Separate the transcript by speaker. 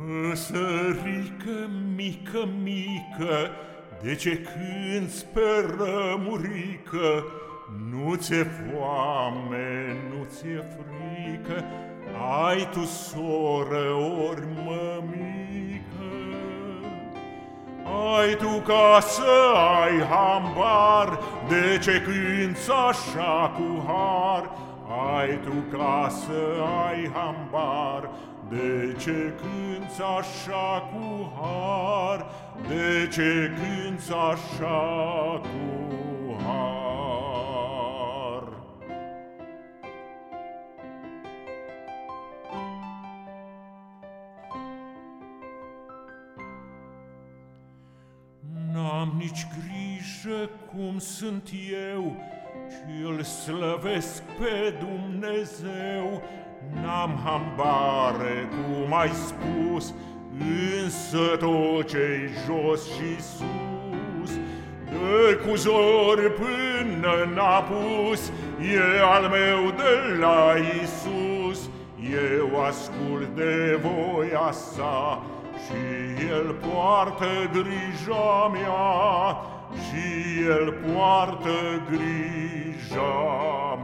Speaker 1: Păsărică mică, mică, de ce cânți pe rămurică? Nu ți-e foame, nu ți-e frică, Ai tu soră ori mămică. Ai tu casă, ai hambar, De ce cânți așa cu har? Ai tu casă, ai hambar, De ce cânți așa cu har? De ce cânți așa cu har? N-am nici grijă cum sunt eu, ci îl slăvesc pe Dumnezeu. N-am hambare, cum ai spus, însă tot ce jos și sus, de cu zor până n-apus, e al meu de la Isus. Eu ascult de voia sa și El poartă grija mea, și El poartă grija mea.